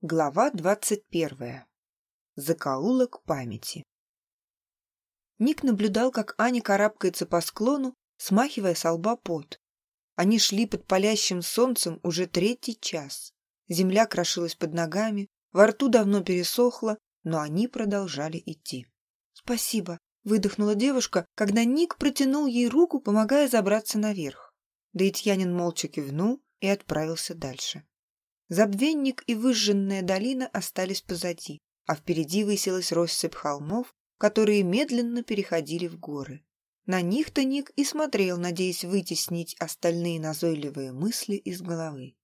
Глава двадцать первая. Закоулок памяти. Ник наблюдал, как Аня карабкается по склону, смахивая с лба пот. Они шли под палящим солнцем уже третий час. Земля крошилась под ногами, во рту давно пересохло, но они продолжали идти. «Спасибо», — выдохнула девушка, когда Ник протянул ей руку, помогая забраться наверх. Даитьянин молча кивнул и отправился дальше. Забвенник и выжженная долина остались позади, а впереди высилась россыпь холмов, которые медленно переходили в горы. На них-то Ник и смотрел, надеясь вытеснить остальные назойливые мысли из головы.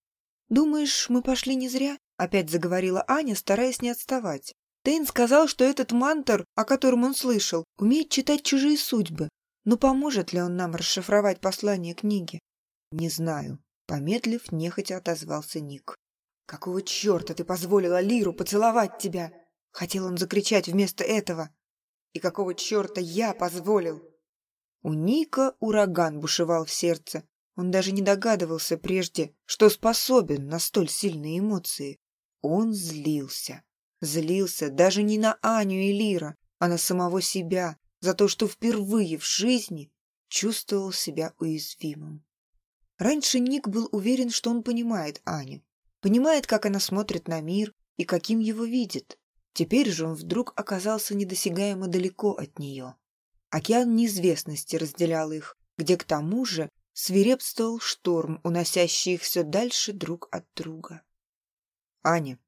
«Думаешь, мы пошли не зря?» — опять заговорила Аня, стараясь не отставать. Тейн сказал, что этот мантор, о котором он слышал, умеет читать чужие судьбы. Но поможет ли он нам расшифровать послание книги? Не знаю. Помедлив, нехотя отозвался Ник. «Какого черта ты позволила Лиру поцеловать тебя?» Хотел он закричать вместо этого. «И какого черта я позволил?» У Ника ураган бушевал в сердце. Он даже не догадывался прежде, что способен на столь сильные эмоции. Он злился. Злился даже не на Аню и Лира, а на самого себя за то, что впервые в жизни чувствовал себя уязвимым. Раньше Ник был уверен, что он понимает Аню, понимает, как она смотрит на мир и каким его видит. Теперь же он вдруг оказался недосягаемо далеко от нее. Океан неизвестности разделял их, где к тому же свирепствовал шторм, уносящий их все дальше друг от друга. «Аня»,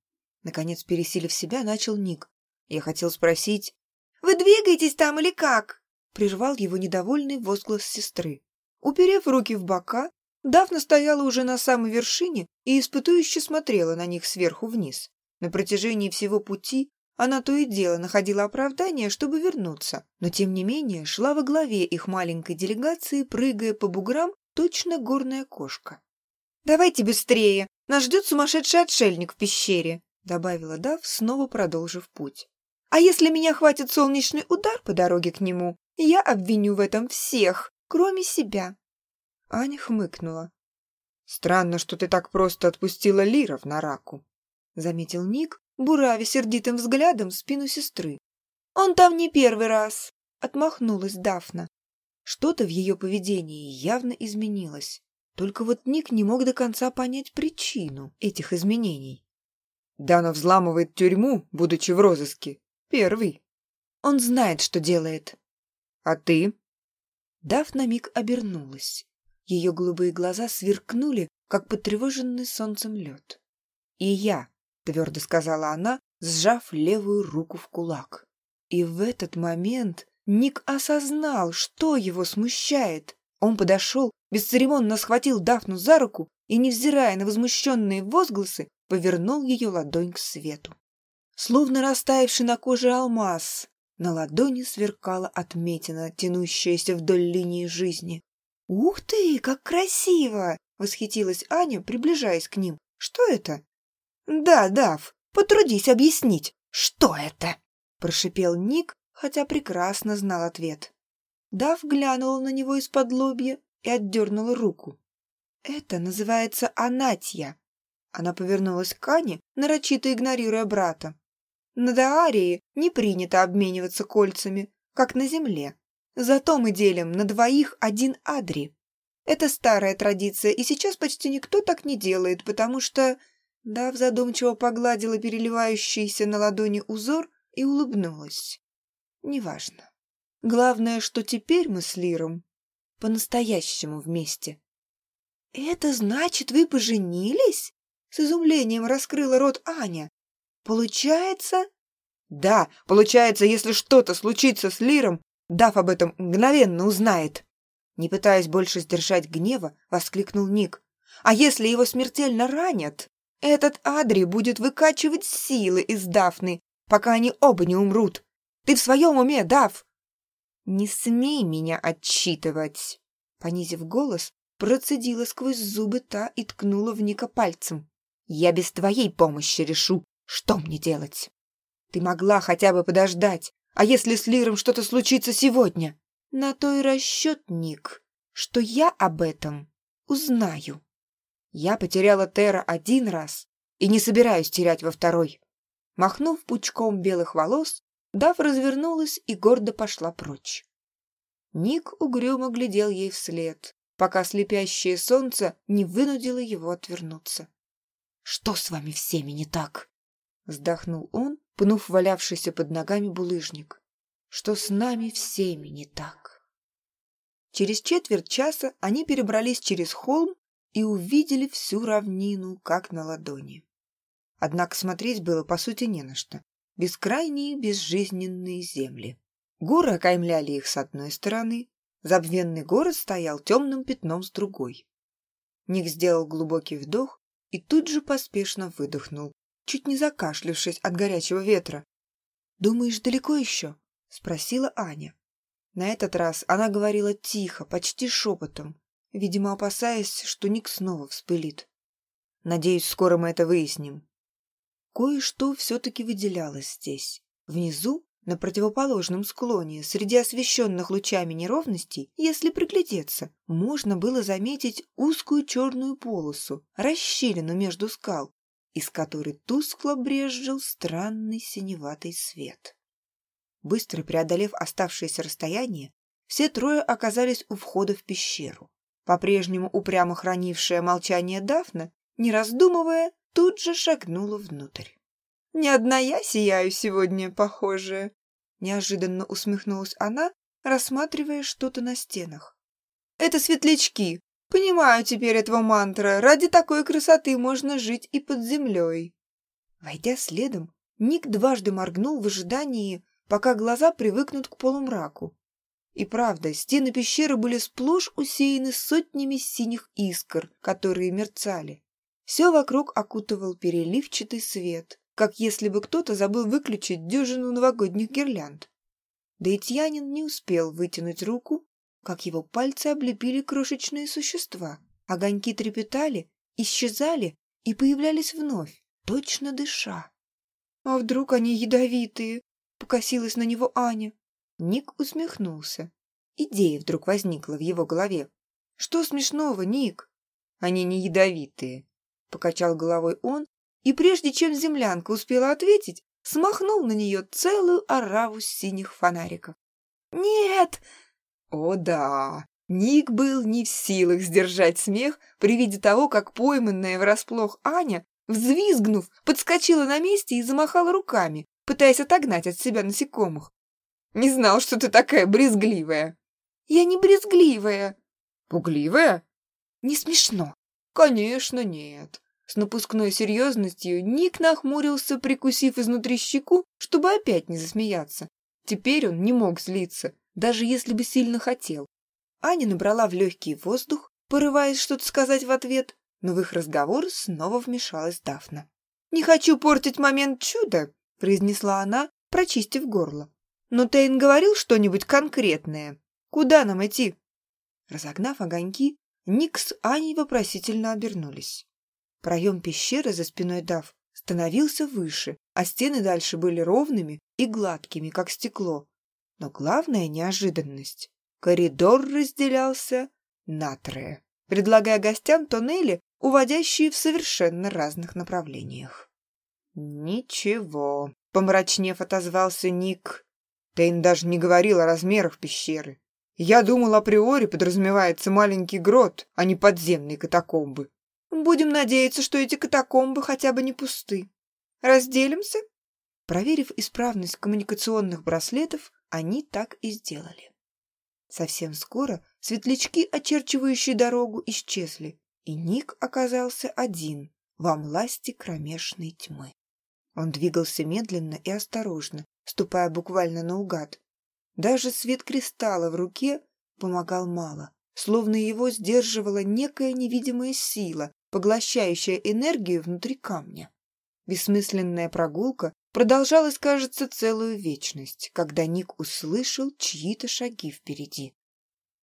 наконец пересилив себя, начал Ник. Я хотел спросить... «Вы двигаетесь там или как?» прервал его недовольный возглас сестры. Уперев руки в бока, Дафна стояла уже на самой вершине и испытующе смотрела на них сверху вниз. На протяжении всего пути она то и дело находила оправдание, чтобы вернуться, но тем не менее шла во главе их маленькой делегации, прыгая по буграм, точно горная кошка. «Давайте быстрее! Нас ждет сумасшедший отшельник в пещере!» добавила Дав, снова продолжив путь. «А если меня хватит солнечный удар по дороге к нему, я обвиню в этом всех, кроме себя!» Аня хмыкнула. «Странно, что ты так просто отпустила Лиров на раку», — заметил Ник, буравя сердитым взглядом спину сестры. «Он там не первый раз», — отмахнулась Дафна. Что-то в ее поведении явно изменилось. Только вот Ник не мог до конца понять причину этих изменений. «Дана взламывает тюрьму, будучи в розыске. Первый. Он знает, что делает». «А ты?» Дафна миг обернулась. Ее голубые глаза сверкнули, как потревоженный солнцем лед. «И я», — твердо сказала она, сжав левую руку в кулак. И в этот момент Ник осознал, что его смущает. Он подошел, бесцеремонно схватил Дафну за руку и, невзирая на возмущенные возгласы, повернул ее ладонь к свету. Словно растаявший на коже алмаз, на ладони сверкала отметина, тянущаяся вдоль линии жизни. «Ух ты, как красиво!» — восхитилась Аня, приближаясь к ним. «Что это?» «Да, Дав, потрудись объяснить, что это?» — прошипел Ник, хотя прекрасно знал ответ. Дав глянула на него из-под лобья и отдернула руку. «Это называется анатья». Она повернулась к Ане, нарочито игнорируя брата. «На Даарии не принято обмениваться кольцами, как на земле. Зато мы делим на двоих один адри. Это старая традиция, и сейчас почти никто так не делает, потому что...» Дав задумчиво погладила переливающийся на ладони узор и улыбнулась. «Неважно. Главное, что теперь мы с Лиром по-настоящему вместе». «Это значит, вы поженились?» С изумлением раскрыла рот Аня. «Получается...» «Да, получается, если что-то случится с Лиром, Дав об этом мгновенно узнает. Не пытаясь больше сдержать гнева, воскликнул Ник. А если его смертельно ранят? Этот Адри будет выкачивать силы из Дафны, пока они оба не умрут. Ты в своем уме, Дав? Не смей меня отчитывать. Понизив голос, процедила сквозь зубы та и ткнула в Ника пальцем. Я без твоей помощи решу, что мне делать. Ты могла хотя бы подождать, а если с Лиром что-то случится сегодня? На то и расчет, Ник, что я об этом узнаю. Я потеряла Тера один раз, и не собираюсь терять во второй». Махнув пучком белых волос, Дав развернулась и гордо пошла прочь. Ник угрюмо глядел ей вслед, пока слепящее солнце не вынудило его отвернуться. «Что с вами всеми не так?» Вздохнул он, пнув валявшийся под ногами булыжник. «Что с нами всеми не так?» Через четверть часа они перебрались через холм и увидели всю равнину, как на ладони. Однако смотреть было, по сути, не на что. Бескрайние безжизненные земли. Горы окаймляли их с одной стороны, забвенный город стоял темным пятном с другой. Ник сделал глубокий вдох и тут же поспешно выдохнул, чуть не закашлявшись от горячего ветра. «Думаешь, далеко еще?» — спросила Аня. На этот раз она говорила тихо, почти шепотом, видимо, опасаясь, что Ник снова вспылит. «Надеюсь, скоро мы это выясним». Кое-что все-таки выделялось здесь. Внизу на противоположном склоне, среди освещенных лучами неровностей, если приглядеться, можно было заметить узкую черную полосу, расщелину между скал, из которой тускло брезжил странный синеватый свет. Быстро преодолев оставшееся расстояние, все трое оказались у входа в пещеру. По-прежнему упрямо хранившая молчание Дафна, не раздумывая, тут же шагнула внутрь. Не одна я сияю сегодня, похоже. Неожиданно усмехнулась она, рассматривая что-то на стенах. Это светлячки. Понимаю теперь этого мантра. Ради такой красоты можно жить и под землей. Войдя следом, Ник дважды моргнул в ожидании, пока глаза привыкнут к полумраку. И правда, стены пещеры были сплошь усеяны сотнями синих искр, которые мерцали. Все вокруг окутывал переливчатый свет, как если бы кто-то забыл выключить дюжину новогодних гирлянд. Да и Тьянин не успел вытянуть руку, как его пальцы облепили крошечные существа. Огоньки трепетали, исчезали и появлялись вновь, точно дыша. «А вдруг они ядовитые?» — покосилась на него Аня. Ник усмехнулся. Идея вдруг возникла в его голове. «Что смешного, Ник?» «Они не ядовитые», — покачал головой он и прежде чем землянка успела ответить, смахнул на нее целую ораву синих фонариков. «Нет!» О да! Ник был не в силах сдержать смех при виде того, как пойманная врасплох Аня, взвизгнув, подскочила на месте и замахала руками, пытаясь отогнать от себя насекомых. «Не знал, что ты такая брезгливая». «Я не брезгливая». «Пугливая?» «Не смешно». «Конечно, нет. С напускной серьезностью Ник нахмурился, прикусив изнутри щеку, чтобы опять не засмеяться. Теперь он не мог злиться, даже если бы сильно хотел. Аня набрала в легкий воздух, порываясь что-то сказать в ответ, но в их разговор снова вмешалась Дафна. «Не хочу портить момент чуда», — произнесла она, прочистив горло. «Но Тейн говорил что-нибудь конкретное. Куда нам идти?» Разогнав огоньки, Ник с Аней вопросительно обернулись. Проем пещеры за спиной Дав становился выше, а стены дальше были ровными и гладкими, как стекло. Но главная неожиданность — коридор разделялся на трое, предлагая гостям тоннели, уводящие в совершенно разных направлениях. «Ничего», — помрачнев отозвался Ник. Тейн даже не говорил о размерах пещеры. Я думал, априори подразумевается маленький грот, а не подземные катакомбы. Будем надеяться, что эти катакомбы хотя бы не пусты. Разделимся?» Проверив исправность коммуникационных браслетов, они так и сделали. Совсем скоро светлячки, очерчивающие дорогу, исчезли, и Ник оказался один во власти кромешной тьмы. Он двигался медленно и осторожно, ступая буквально наугад. Даже свет кристалла в руке помогал мало, словно его сдерживала некая невидимая сила, поглощающая энергию внутри камня. Бессмысленная прогулка продолжалась, кажется, целую вечность, когда Ник услышал чьи-то шаги впереди.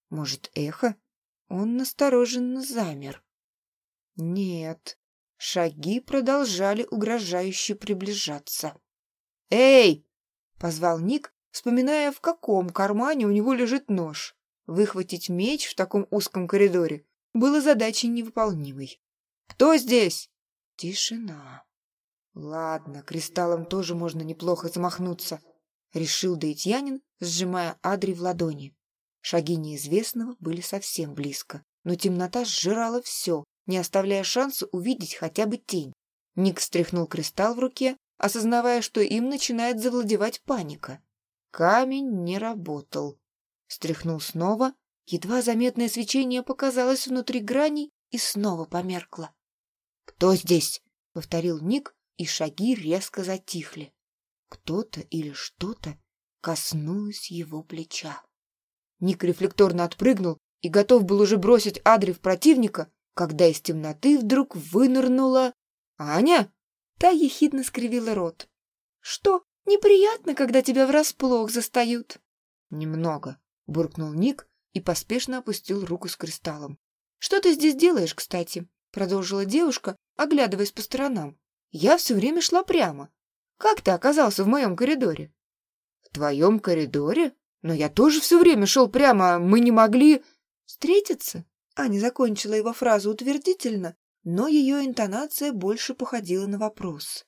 Может, эхо? Он настороженно замер. Нет, шаги продолжали угрожающе приближаться. «Эй!» — позвал Ник, вспоминая, в каком кармане у него лежит нож. Выхватить меч в таком узком коридоре было задачей невыполнимой. «Кто здесь?» Тишина. Ладно, кристаллом тоже можно неплохо замахнуться, решил Даитьянин, сжимая Адри в ладони. Шаги неизвестного были совсем близко, но темнота сжирала все, не оставляя шанса увидеть хотя бы тень. Ник стряхнул кристалл в руке, осознавая, что им начинает завладевать паника. Камень не работал. Стряхнул снова, едва заметное свечение показалось внутри граней и снова померкло. «Кто здесь?» — повторил Ник, и шаги резко затихли. Кто-то или что-то коснулось его плеча. Ник рефлекторно отпрыгнул и готов был уже бросить Адри в противника, когда из темноты вдруг вынырнула Аня. Та ехидно скривила рот. «Что, неприятно, когда тебя врасплох застают?» «Немного», — буркнул Ник и поспешно опустил руку с кристаллом. «Что ты здесь делаешь, кстати?» — продолжила девушка, оглядываясь по сторонам. «Я все время шла прямо. Как ты оказался в моем коридоре?» «В твоем коридоре? Но я тоже все время шел прямо, мы не могли...» «Встретиться?» Аня закончила его фразу утвердительно, но ее интонация больше походила на вопрос.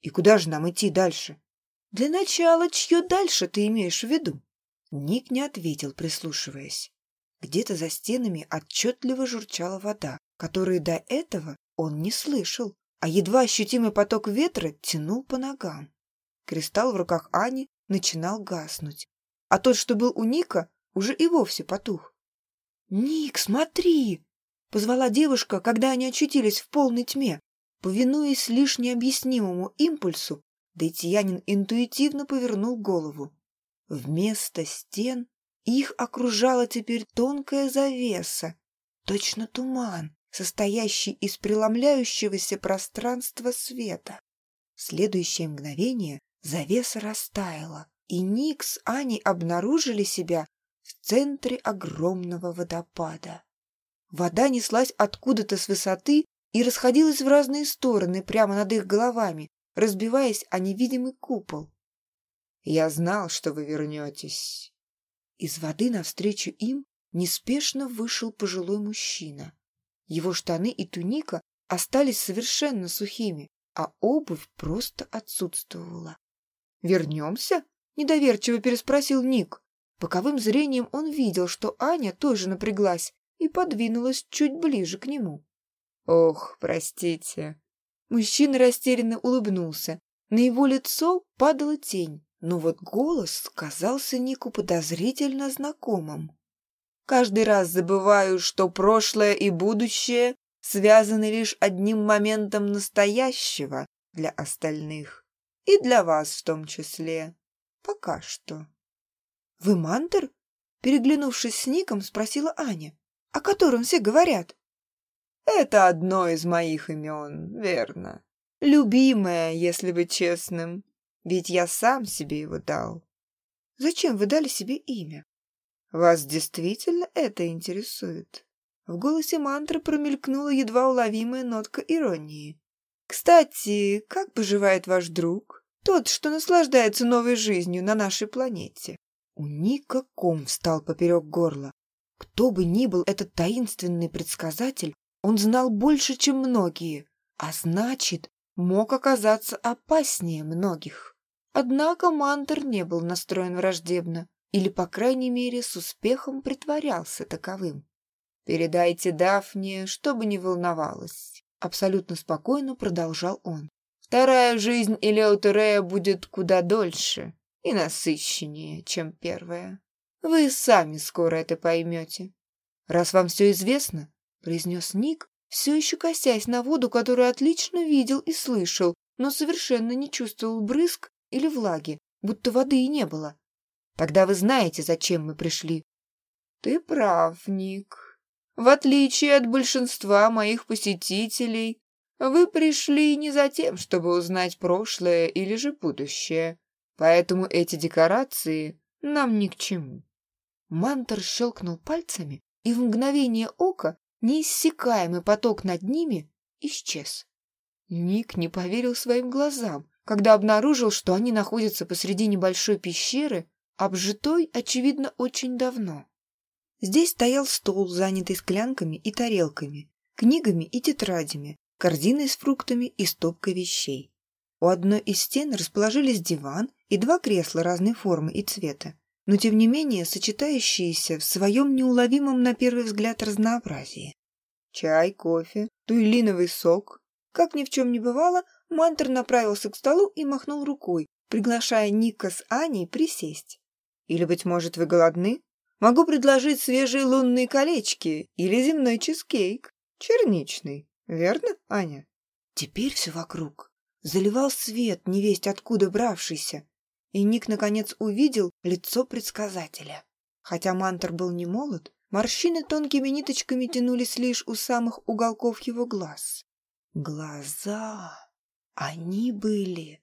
«И куда же нам идти дальше?» «Для начала, чье дальше ты имеешь в виду?» Ник не ответил, прислушиваясь. Где-то за стенами отчетливо журчала вода, которую до этого он не слышал, а едва ощутимый поток ветра тянул по ногам. Кристалл в руках Ани начинал гаснуть, а тот, что был у Ника, уже и вовсе потух. «Ник, смотри!» — позвала девушка, когда они очутились в полной тьме. Повинуясь лишь необъяснимому импульсу, Дейтьянин интуитивно повернул голову. Вместо стен их окружала теперь тонкая завеса, точно туман, состоящий из преломляющегося пространства света. В следующее мгновение завеса растаяла, и Ник с Аней обнаружили себя в центре огромного водопада. Вода неслась откуда-то с высоты и расходилась в разные стороны прямо над их головами, разбиваясь о невидимый купол. «Я знал, что вы вернетесь». Из воды навстречу им неспешно вышел пожилой мужчина. Его штаны и туника остались совершенно сухими, а обувь просто отсутствовала. «Вернемся?» — недоверчиво переспросил Ник. Боковым зрением он видел, что Аня тоже напряглась и подвинулась чуть ближе к нему. «Ох, простите». Мужчина растерянно улыбнулся. На его лицо падала тень, но вот голос казался Нику подозрительно знакомым. «Каждый раз забываю, что прошлое и будущее связаны лишь одним моментом настоящего для остальных. И для вас в том числе. Пока что». «Вы Мантер?» Переглянувшись с Ником, спросила Аня. «О котором все говорят?» «Это одно из моих имен, верно. Любимое, если быть честным. Ведь я сам себе его дал». «Зачем вы дали себе имя?» «Вас действительно это интересует?» В голосе мантры промелькнула едва уловимая нотка иронии. «Кстати, как поживает ваш друг? Тот, что наслаждается новой жизнью на нашей планете?» У Ника ком встал поперек горла. Кто бы ни был этот таинственный предсказатель, он знал больше, чем многие, а значит, мог оказаться опаснее многих. Однако Мантер не был настроен враждебно, или, по крайней мере, с успехом притворялся таковым. «Передайте Дафне, чтобы не волновалась», — абсолютно спокойно продолжал он. «Вторая жизнь Элеутерея будет куда дольше, и насыщеннее, чем первая. Вы сами скоро это поймете. Раз вам все известно, произнес Ник, все еще косясь на воду, которую отлично видел и слышал, но совершенно не чувствовал брызг или влаги, будто воды и не было. Тогда вы знаете, зачем мы пришли. Ты прав, Ник. В отличие от большинства моих посетителей, вы пришли не за тем, чтобы узнать прошлое или же будущее. Поэтому эти декорации нам ни к чему. Мантор щелкнул пальцами, и в мгновение ока неиссякаемый поток над ними исчез. Ник не поверил своим глазам, когда обнаружил, что они находятся посреди небольшой пещеры, обжитой, очевидно, очень давно. Здесь стоял стол, занятый склянками и тарелками, книгами и тетрадями, корзиной с фруктами и стопкой вещей. У одной из стен расположились диван и два кресла разной формы и цвета, но тем не менее сочетающиеся в своем неуловимом на первый взгляд разнообразии. Чай, кофе, туйлиновый сок. Как ни в чем не бывало, Мантер направился к столу и махнул рукой, приглашая Ника с Аней присесть. «Или, быть может, вы голодны? Могу предложить свежие лунные колечки или земной чизкейк. Черничный. Верно, Аня?» Теперь все вокруг заливал свет, невесть откуда бравшийся, и Ник, наконец, увидел лицо предсказателя. Хотя Мантер был не молод, морщины тонкими ниточками тянулись лишь у самых уголков его глаз. Глаза! Они были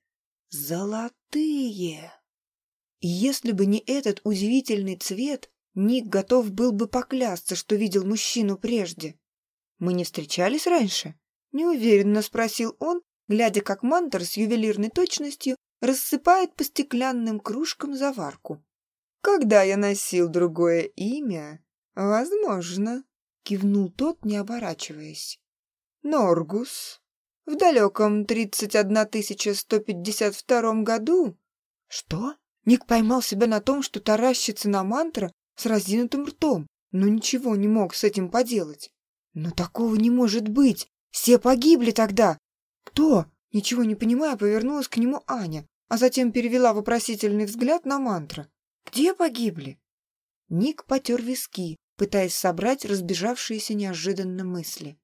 золотые! И если бы не этот удивительный цвет, Ник готов был бы поклясться, что видел мужчину прежде. «Мы не встречались раньше?» — неуверенно спросил он, глядя, как мантор с ювелирной точностью рассыпает по стеклянным кружкам заварку. «Когда я носил другое имя, возможно», — кивнул тот, не оборачиваясь. «Норгус. В далеком 31152 году...» «Что?» Ник поймал себя на том, что таращится на мантра с разинутым ртом, но ничего не мог с этим поделать. «Но такого не может быть! Все погибли тогда! Кто?» Ничего не понимая, повернулась к нему Аня, а затем перевела вопросительный взгляд на мантра. «Где погибли?» Ник потер виски, пытаясь собрать разбежавшиеся неожиданно мысли.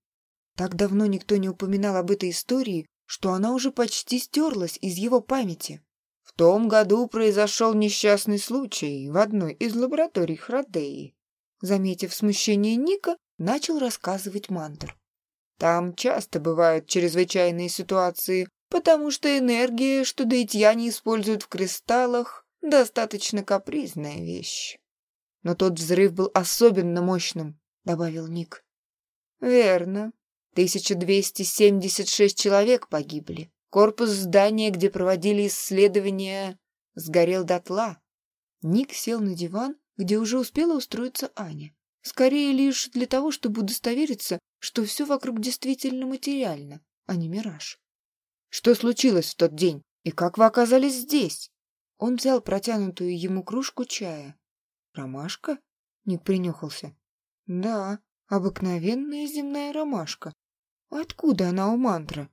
Так давно никто не упоминал об этой истории, что она уже почти стерлась из его памяти. Том году произошел несчастный случай в одной из лабораторий Храдеи. Заметив смущение Ника, начал рассказывать мантр. Там часто бывают чрезвычайные ситуации, потому что энергия, что даитьяне используют в кристаллах, достаточно капризная вещь. Но тот взрыв был особенно мощным, добавил Ник. Верно. 1276 человек погибли. Корпус здания, где проводили исследования, сгорел дотла. Ник сел на диван, где уже успела устроиться Аня. Скорее лишь для того, чтобы удостовериться, что все вокруг действительно материально, а не мираж. Что случилось в тот день и как вы оказались здесь? Он взял протянутую ему кружку чая. Ромашка? Ник принюхался. Да, обыкновенная земная ромашка. Откуда она у мантры?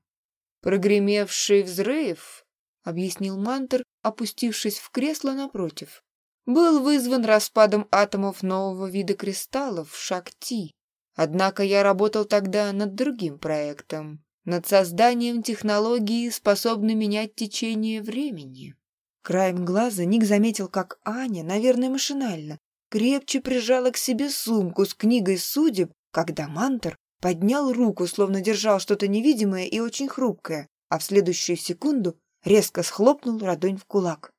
Прогремевший взрыв, объяснил мантр, опустившись в кресло напротив, был вызван распадом атомов нового вида кристаллов Шакти. Однако я работал тогда над другим проектом, над созданием технологии, способной менять течение времени. Краем глаза Ник заметил, как Аня, наверное, машинально, крепче прижала к себе сумку с книгой судеб, когда Мантер поднял руку, словно держал что-то невидимое и очень хрупкое, а в следующую секунду резко схлопнул ладонь в кулак.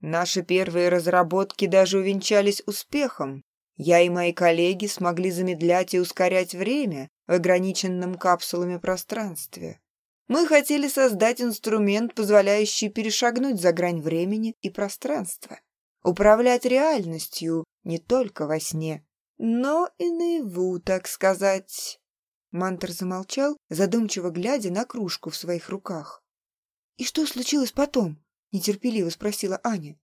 Наши первые разработки даже увенчались успехом. Я и мои коллеги смогли замедлять и ускорять время в ограниченном капсулами пространстве. Мы хотели создать инструмент, позволяющий перешагнуть за грань времени и пространства, управлять реальностью не только во сне, но и наяву, так сказать. Мантер замолчал, задумчиво глядя на кружку в своих руках. «И что случилось потом?» — нетерпеливо спросила Аня.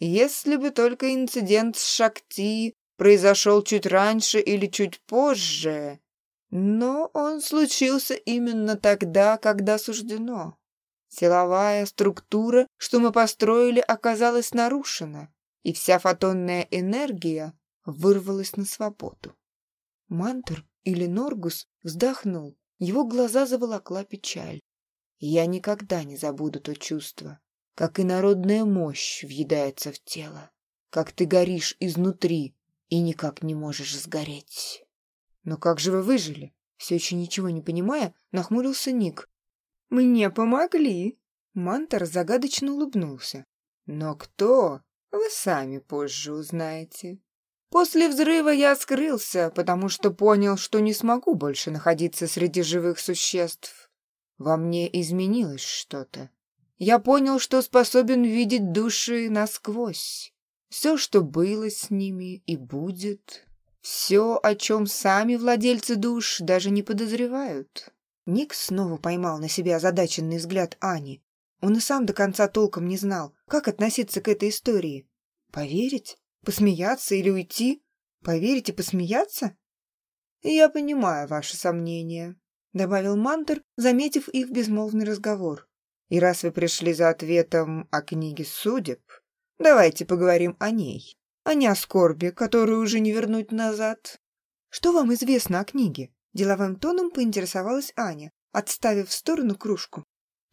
«Если бы только инцидент с Шакти произошел чуть раньше или чуть позже, но он случился именно тогда, когда суждено. Силовая структура, что мы построили, оказалась нарушена, и вся фотонная энергия вырвалась на свободу. Мантр или Норгус вздохнул, его глаза заволокла печаль. Я никогда не забуду то чувство, как и народная мощь въедается в тело, как ты горишь изнутри, и никак не можешь сгореть. Но как же вы выжили? Все еще ничего не понимая, нахмурился Ник. Мне помогли. Мантор загадочно улыбнулся. Но кто? Вы сами позже узнаете. После взрыва я скрылся, потому что понял, что не смогу больше находиться среди живых существ. Во мне изменилось что-то. Я понял, что способен видеть души насквозь. Все, что было с ними и будет. Все, о чем сами владельцы душ даже не подозревают. Ник снова поймал на себя озадаченный взгляд Ани. Он и сам до конца толком не знал, как относиться к этой истории. Поверить? Посмеяться или уйти? Поверить и посмеяться? «Я понимаю ваши сомнения», — добавил Мантер, заметив их безмолвный разговор. «И раз вы пришли за ответом о книге судеб, давайте поговорим о ней, а не о скорби, которую уже не вернуть назад». «Что вам известно о книге?» Деловым тоном поинтересовалась Аня, отставив в сторону кружку.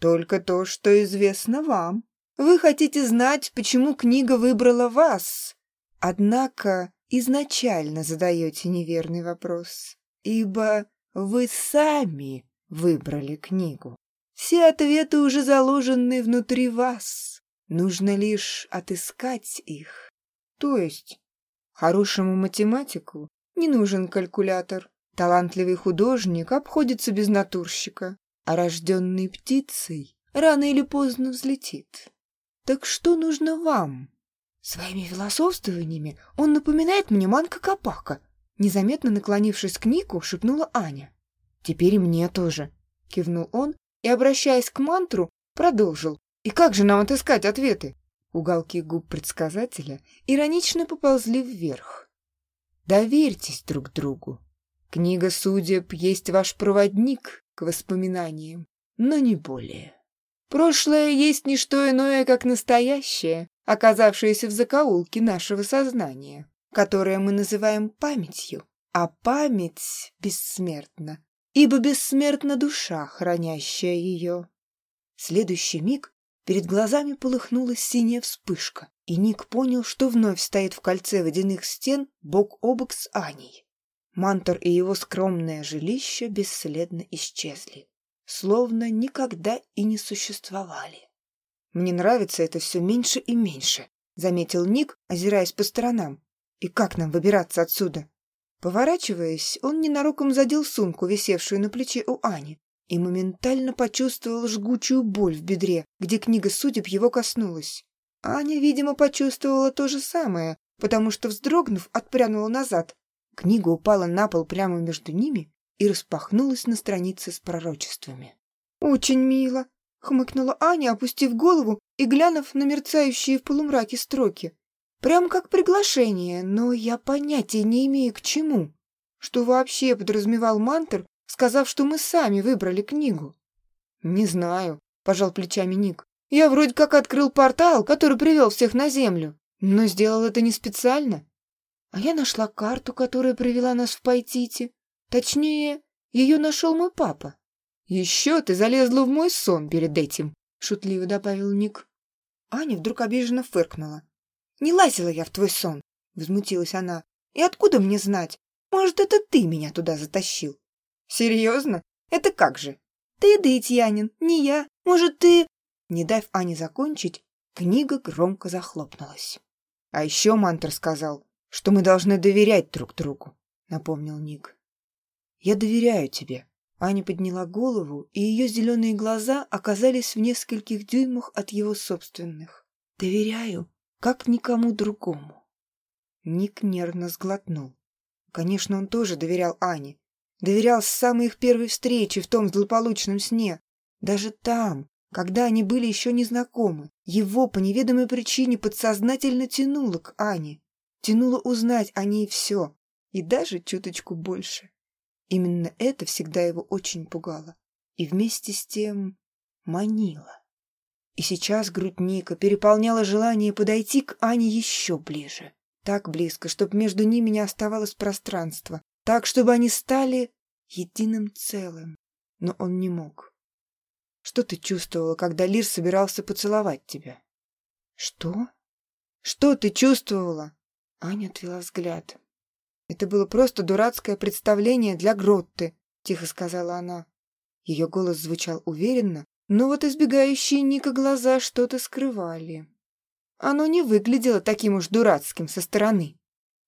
«Только то, что известно вам. Вы хотите знать, почему книга выбрала вас. Однако изначально задаете неверный вопрос, ибо вы сами выбрали книгу. Все ответы уже заложены внутри вас. Нужно лишь отыскать их. То есть хорошему математику не нужен калькулятор, Талантливый художник обходится без натурщика, а рожденный птицей рано или поздно взлетит. Так что нужно вам? Своими философствованиями он напоминает мне Манка Капака. Незаметно наклонившись к Нику, шепнула Аня. «Теперь мне тоже», — кивнул он и, обращаясь к мантру, продолжил. «И как же нам отыскать ответы?» Уголки губ предсказателя иронично поползли вверх. «Доверьтесь друг другу. Книга судеб есть ваш проводник к воспоминаниям, но не более. Прошлое есть не что иное, как настоящее, оказавшееся в закоулке нашего сознания, которое мы называем памятью. А память бессмертна, ибо бессмертна душа, хранящая ее. В следующий миг перед глазами полыхнула синяя вспышка, и Ник понял, что вновь стоит в кольце водяных стен бок о бок с Аней. Мантор и его скромное жилище бесследно исчезли, словно никогда и не существовали. «Мне нравится это все меньше и меньше», — заметил Ник, озираясь по сторонам. «И как нам выбираться отсюда?» Поворачиваясь, он ненароком задел сумку, висевшую на плече у Ани, и моментально почувствовал жгучую боль в бедре, где книга судеб его коснулась. Аня, видимо, почувствовала то же самое, потому что, вздрогнув, отпрянула назад, Книга упала на пол прямо между ними и распахнулась на странице с пророчествами. «Очень мило!» — хмыкнула Аня, опустив голову и глянув на мерцающие в полумраке строки. «Прям как приглашение, но я понятия не имею к чему. Что вообще подразумевал Мантер, сказав, что мы сами выбрали книгу?» «Не знаю», — пожал плечами Ник. «Я вроде как открыл портал, который привел всех на Землю, но сделал это не специально. А я нашла карту, которая привела нас в Пайтите. Точнее, ее нашел мой папа. Еще ты залезла в мой сон перед этим, шутливо добавил Ник. Аня вдруг обиженно фыркнула. Не лазила я в твой сон, возмутилась она. И откуда мне знать? Может, это ты меня туда затащил? Серьезно? Это как же? Ты, Даитьянин, не я. Может, ты... Не дав Ане закончить, книга громко захлопнулась. А еще Мантер сказал, что мы должны доверять друг другу», — напомнил Ник. «Я доверяю тебе». Аня подняла голову, и ее зеленые глаза оказались в нескольких дюймах от его собственных. «Доверяю, как никому другому». Ник нервно сглотнул. Конечно, он тоже доверял Ане. Доверял с самой их первой встречи в том злополучном сне. Даже там, когда они были еще не знакомы, его по неведомой причине подсознательно тянуло к Ане тянуло узнать о ней все, и даже чуточку больше. Именно это всегда его очень пугало и вместе с тем манило. И сейчас грудь Ника переполняла желание подойти к Ане еще ближе. Так близко, чтобы между ними не оставалось пространства. Так, чтобы они стали единым целым. Но он не мог. Что ты чувствовала, когда Лир собирался поцеловать тебя? Что? Что ты чувствовала? Аня отвела взгляд. «Это было просто дурацкое представление для Гротты», — тихо сказала она. Ее голос звучал уверенно, но вот избегающие Ника глаза что-то скрывали. Оно не выглядело таким уж дурацким со стороны.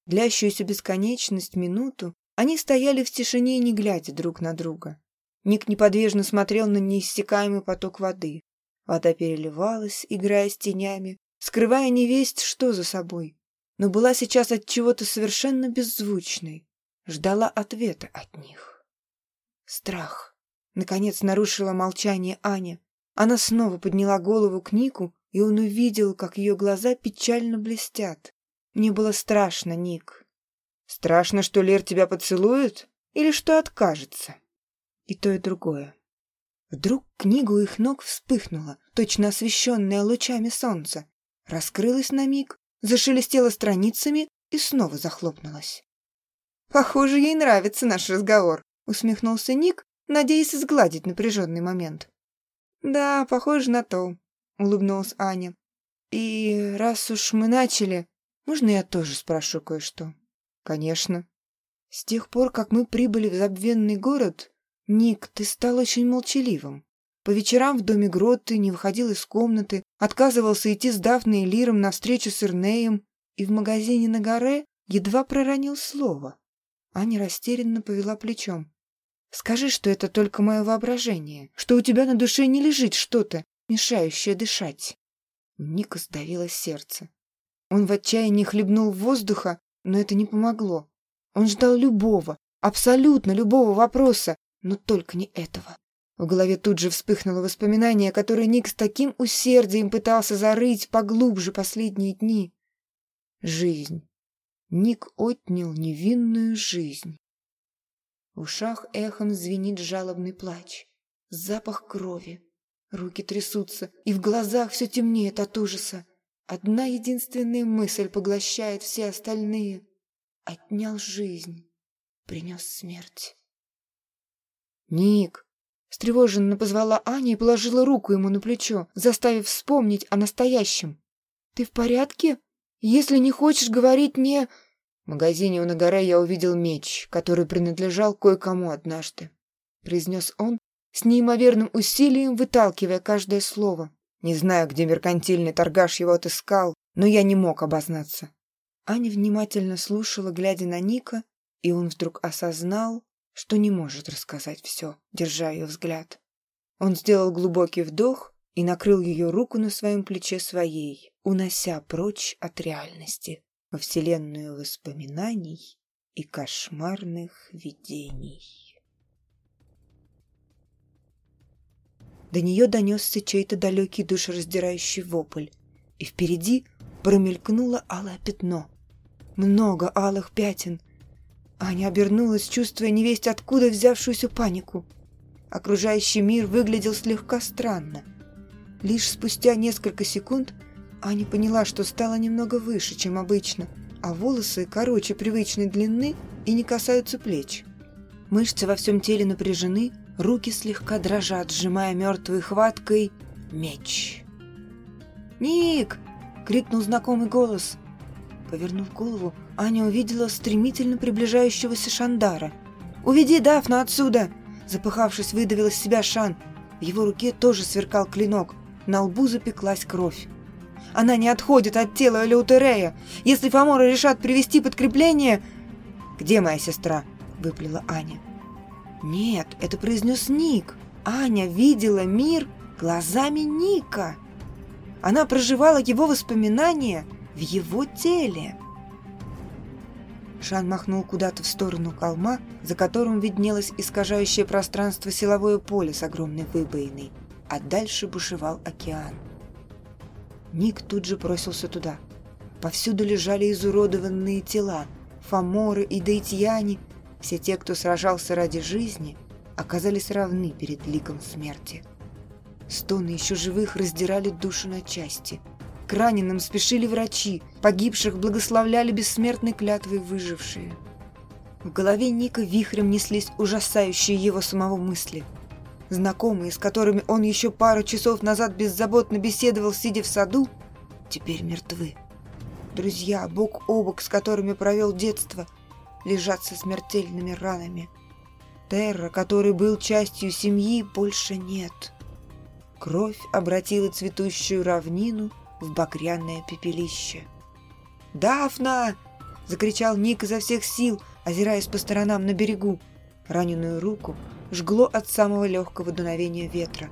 Длящуюся бесконечность минуту они стояли в тишине, не глядя друг на друга. Ник неподвижно смотрел на неиссякаемый поток воды. Вода переливалась, играя с тенями, скрывая невесть, что за собой но была сейчас от чего-то совершенно беззвучной, ждала ответа от них. Страх. Наконец нарушила молчание Аня. Она снова подняла голову к Нику, и он увидел, как ее глаза печально блестят. Мне было страшно, Ник. Страшно, что Лер тебя поцелует? Или что откажется? И то, и другое. Вдруг книга у их ног вспыхнула, точно освещенная лучами солнца, раскрылась на миг, зашелестела страницами и снова захлопнулась. «Похоже, ей нравится наш разговор», — усмехнулся Ник, надеясь сгладить напряженный момент. «Да, похоже на то», — улыбнулась Аня. «И раз уж мы начали, можно я тоже спрошу кое-что?» «Конечно». «С тех пор, как мы прибыли в забвенный город, Ник, ты стал очень молчаливым. По вечерам в доме Гротты не выходил из комнаты, отказывался идти с Дафной и Лиром на встречу с Ирнеем и в магазине на горе едва проронил слово. Аня растерянно повела плечом. «Скажи, что это только мое воображение, что у тебя на душе не лежит что-то, мешающее дышать». Ника сдавило сердце. Он в отчаянии хлебнул воздуха, но это не помогло. Он ждал любого, абсолютно любого вопроса, но только не этого. В голове тут же вспыхнуло воспоминание, которое Ник с таким усердием пытался зарыть поглубже последние дни. Жизнь. Ник отнял невинную жизнь. В ушах эхом звенит жалобный плач. Запах крови. Руки трясутся, и в глазах все темнеет от ужаса. Одна единственная мысль поглощает все остальные. Отнял жизнь, принес смерть. «Ник!» — встревоженно позвала Аня и положила руку ему на плечо, заставив вспомнить о настоящем. «Ты в порядке? Если не хочешь говорить не...» В магазине у Нагора я увидел меч, который принадлежал кое-кому однажды. Произнес он, с неимоверным усилием выталкивая каждое слово. Не знаю, где меркантильный торгаш его отыскал, но я не мог обознаться. Аня внимательно слушала, глядя на Ника, и он вдруг осознал, что не может рассказать все, держа ее взгляд. Он сделал глубокий вдох и накрыл ее руку на своем плече своей, унося прочь от реальности во вселенную воспоминаний и кошмарных видений. До нее донесся чей-то далекий душераздирающий вопль, и впереди промелькнуло алое пятно. Много алых пятен, Аня обернулась, чувствуя невесть откуда взявшуюся панику. Окружающий мир выглядел слегка странно. Лишь спустя несколько секунд Аня поняла, что стала немного выше, чем обычно, а волосы короче привычной длины и не касаются плеч. Мышцы во всем теле напряжены, руки слегка дрожат, сжимая мертвой хваткой меч. «Ник!» — крикнул знакомый голос. Повернув голову, Аня увидела стремительно приближающегося Шандара. «Уведи Дафну отсюда!» Запыхавшись, выдавил из себя Шан. В его руке тоже сверкал клинок. На лбу запеклась кровь. «Она не отходит от тела Элеутерея! Если Фоморы решат привести подкрепление...» «Где моя сестра?» – выплела Аня. «Нет, это произнес Ник. Аня видела мир глазами Ника. Она проживала его воспоминания в его теле». Шан махнул куда-то в сторону холма, за которым виднелось искажающее пространство силовое поле с огромной выбоиной, а дальше бушевал океан. Ник тут же бросился туда. Повсюду лежали изуродованные тела, фаморы и дейтьяне, все те, кто сражался ради жизни, оказались равны перед ликом смерти. Стоны еще живых раздирали душу на части – к раненым спешили врачи, погибших благословляли бессмертной клятвой выжившие. В голове Ника вихрем неслись ужасающие его самого мысли. Знакомые, с которыми он еще пару часов назад беззаботно беседовал, сидя в саду, теперь мертвы. Друзья, бок о бок, с которыми провел детство, лежат со смертельными ранами. Терра, который был частью семьи, больше нет. Кровь обратила цветущую равнину в багряное пепелище. «Дафна!» — закричал Ник изо всех сил, озираясь по сторонам на берегу. Раненую руку жгло от самого легкого дуновения ветра.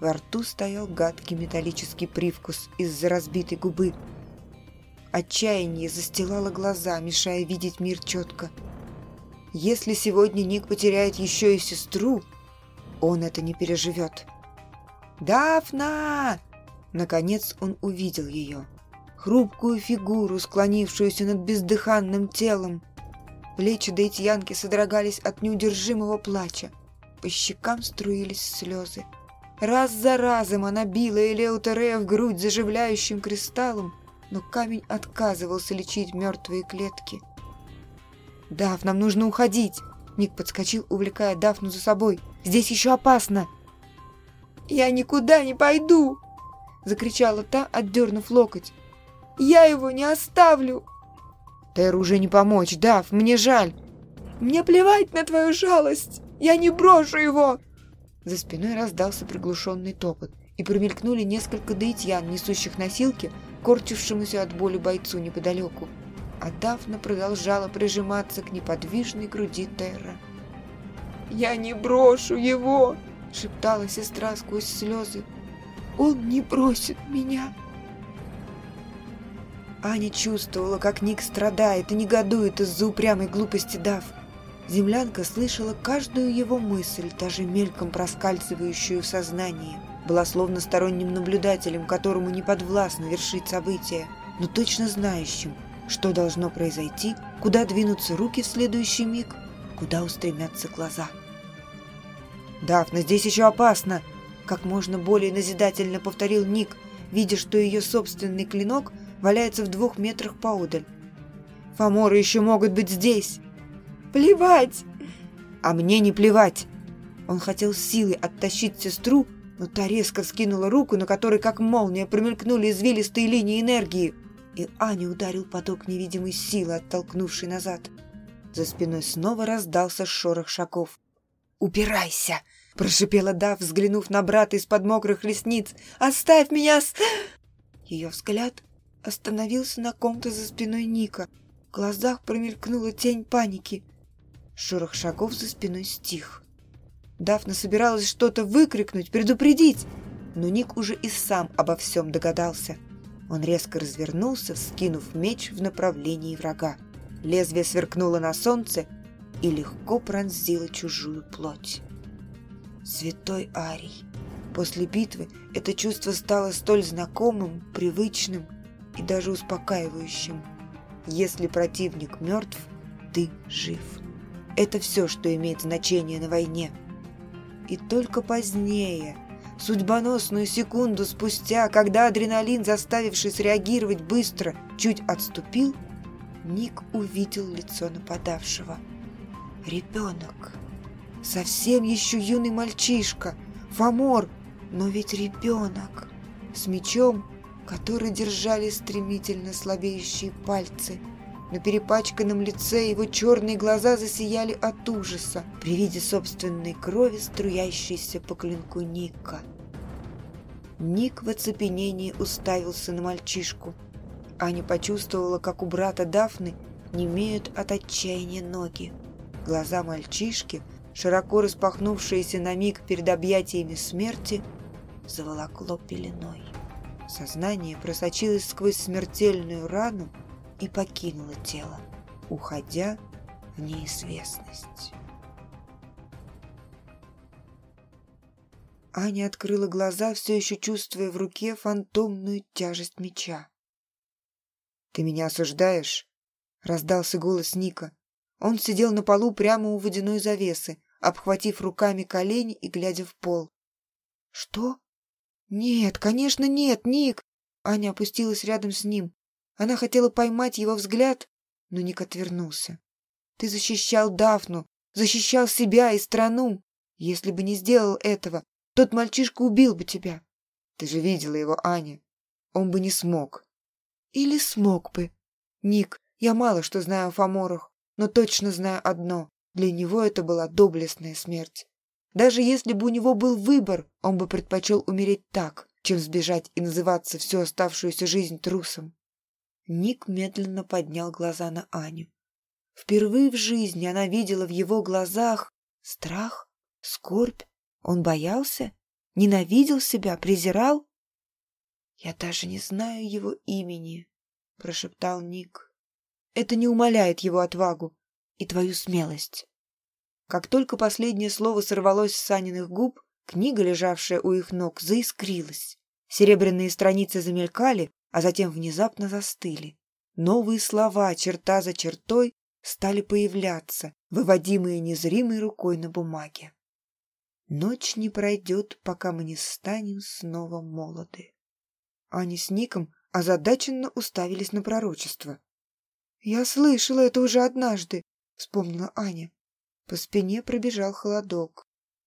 Во рту стоял гадкий металлический привкус из-за разбитой губы. Отчаяние застилало глаза, мешая видеть мир четко. Если сегодня Ник потеряет еще и сестру, Он это не переживет. «Дафна!» Наконец он увидел ее. Хрупкую фигуру, склонившуюся над бездыханным телом. Плечи Дейтьянки содрогались от неудержимого плача. По щекам струились слезы. Раз за разом она била Элеутерея в грудь заживляющим кристаллом, но камень отказывался лечить мертвые клетки. «Даф, нам нужно уходить!» Ник подскочил, увлекая Дафну за собой. «Здесь еще опасно!» «Я никуда не пойду!» Закричала та, отдернув локоть. «Я его не оставлю!» «Тер уже не помочь, Даф, мне жаль!» «Мне плевать на твою жалость! Я не брошу его!» За спиной раздался приглушенный топот, и промелькнули несколько дейтьян, несущих носилки, корчившемуся от боли бойцу неподалеку. А Дафна продолжала прижиматься к неподвижной груди Терра. «Я не брошу его!» — шептала сестра сквозь слезы. «Он не бросит меня!» Аня чувствовала, как Ник страдает и негодует из-за упрямой глупости Даф. Землянка слышала каждую его мысль, даже мельком проскальзывающую в сознании. Была словно сторонним наблюдателем, которому не подвластно вершить события, но точно знающим, что должно произойти, куда двинутся руки в следующий миг, куда устремятся глаза. «Дафна, здесь еще опасно!» Как можно более назидательно повторил Ник, видя, что ее собственный клинок валяется в двух метрах поодаль. «Фоморы еще могут быть здесь!» Плевать!» «А мне не плевать!» Он хотел силой оттащить сестру, но та резко скинула руку, на которой, как молния, промелькнули извилистые линии энергии, и Аня ударил поток невидимой силы, оттолкнувший назад. За спиной снова раздался шорох шагов. «Упирайся!» — прошипела Дав, взглянув на брата из-под мокрых ресниц. «Оставь меня с...» Ее взгляд остановился на ком-то за спиной Ника. В глазах промелькнула тень паники — Шорох шагов за спиной стих. Дафна собиралась что-то выкрикнуть, предупредить, но Ник уже и сам обо всем догадался. Он резко развернулся, вскинув меч в направлении врага. Лезвие сверкнуло на солнце и легко пронзило чужую плоть. Святой Арий. После битвы это чувство стало столь знакомым, привычным и даже успокаивающим. Если противник мертв, ты жив. Это все, что имеет значение на войне. И только позднее, судьбоносную секунду спустя, когда адреналин, заставивший среагировать быстро, чуть отступил, Ник увидел лицо нападавшего. Ребенок. Совсем еще юный мальчишка. Фомор, но ведь ребенок. С мечом, который держали стремительно слабеющие пальцы – на перепачканном лице его черные глаза засияли от ужаса при виде собственной крови, струящейся по клинку Ника. Ник в оцепенении уставился на мальчишку. Аня почувствовала, как у брата Дафны немеют от отчаяния ноги. Глаза мальчишки, широко распахнувшиеся на миг перед объятиями смерти, заволокло пеленой. Сознание просочилось сквозь смертельную рану, и покинула тело, уходя в неизвестность. Аня открыла глаза, все еще чувствуя в руке фантомную тяжесть меча. «Ты меня осуждаешь?» — раздался голос Ника. Он сидел на полу прямо у водяной завесы, обхватив руками колени и глядя в пол. «Что?» «Нет, конечно, нет, Ник!» Аня опустилась рядом с ним. Она хотела поймать его взгляд, но Ник отвернулся. «Ты защищал Дафну, защищал себя и страну. Если бы не сделал этого, тот мальчишка убил бы тебя. Ты же видела его, Аня. Он бы не смог». «Или смог бы. Ник, я мало что знаю о Фоморах, но точно знаю одно. Для него это была доблестная смерть. Даже если бы у него был выбор, он бы предпочел умереть так, чем сбежать и называться всю оставшуюся жизнь трусом. Ник медленно поднял глаза на Аню. Впервые в жизни она видела в его глазах страх, скорбь. Он боялся, ненавидел себя, презирал. «Я даже не знаю его имени», — прошептал Ник. «Это не умаляет его отвагу и твою смелость». Как только последнее слово сорвалось с Саниных губ, книга, лежавшая у их ног, заискрилась. Серебряные страницы замелькали, а затем внезапно застыли. Новые слова, черта за чертой, стали появляться, выводимые незримой рукой на бумаге. Ночь не пройдет, пока мы не станем снова молоды. Аня с Ником озадаченно уставились на пророчество. «Я слышала это уже однажды», — вспомнила Аня. По спине пробежал холодок.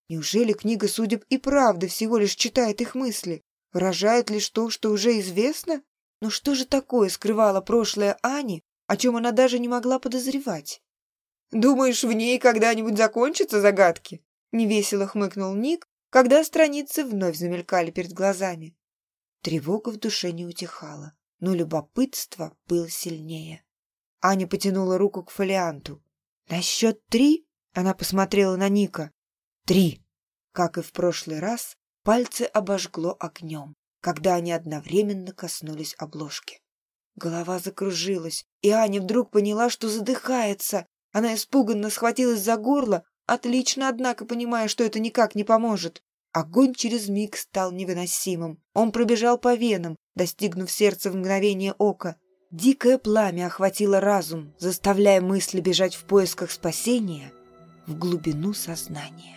Неужели книга судеб и правда всего лишь читает их мысли? Выражает лишь то, что уже известно? Но что же такое скрывало прошлое Ани, о чем она даже не могла подозревать? «Думаешь, в ней когда-нибудь закончатся загадки?» Невесело хмыкнул Ник, когда страницы вновь замелькали перед глазами. Тревога в душе не утихала, но любопытство было сильнее. Аня потянула руку к фолианту. «На счет три?» Она посмотрела на Ника. «Три!» Как и в прошлый раз, пальцы обожгло огнем, когда они одновременно коснулись обложки. Голова закружилась, и Аня вдруг поняла, что задыхается. Она испуганно схватилась за горло, отлично, однако, понимая, что это никак не поможет. Огонь через миг стал невыносимым. Он пробежал по венам, достигнув сердца в мгновение ока. Дикое пламя охватило разум, заставляя мысли бежать в поисках спасения в глубину сознания.